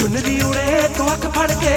ਚੁੰਨਦੀ ਉੜੇ ਤੋ ਅੱਖ ਫੜ ਕੇ।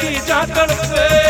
ਕੀ ਜਾਗਣ ਤੇ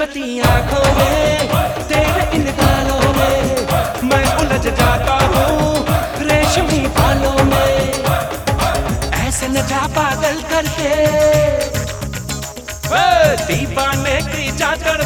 शरबती आँखों में तेरे इन गालों में मैं उलझ जाता हूँ रेशमी पालों में। ऐसे न जा पागल करते दीपा में की चादर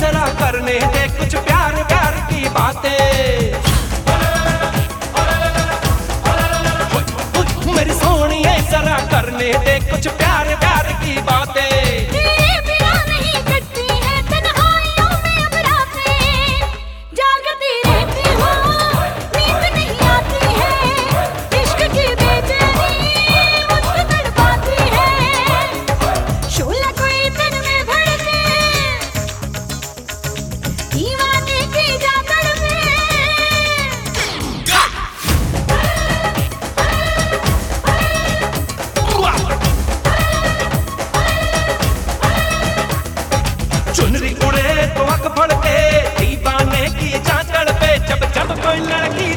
जरा करने दे कुछ प्यार प्यार की बातें। मेरी सोनी जरा करने दे कुछ प्यार प्यार की बातें। फड़के दीवाने की चाचड़ पे जब जब कोई लड़की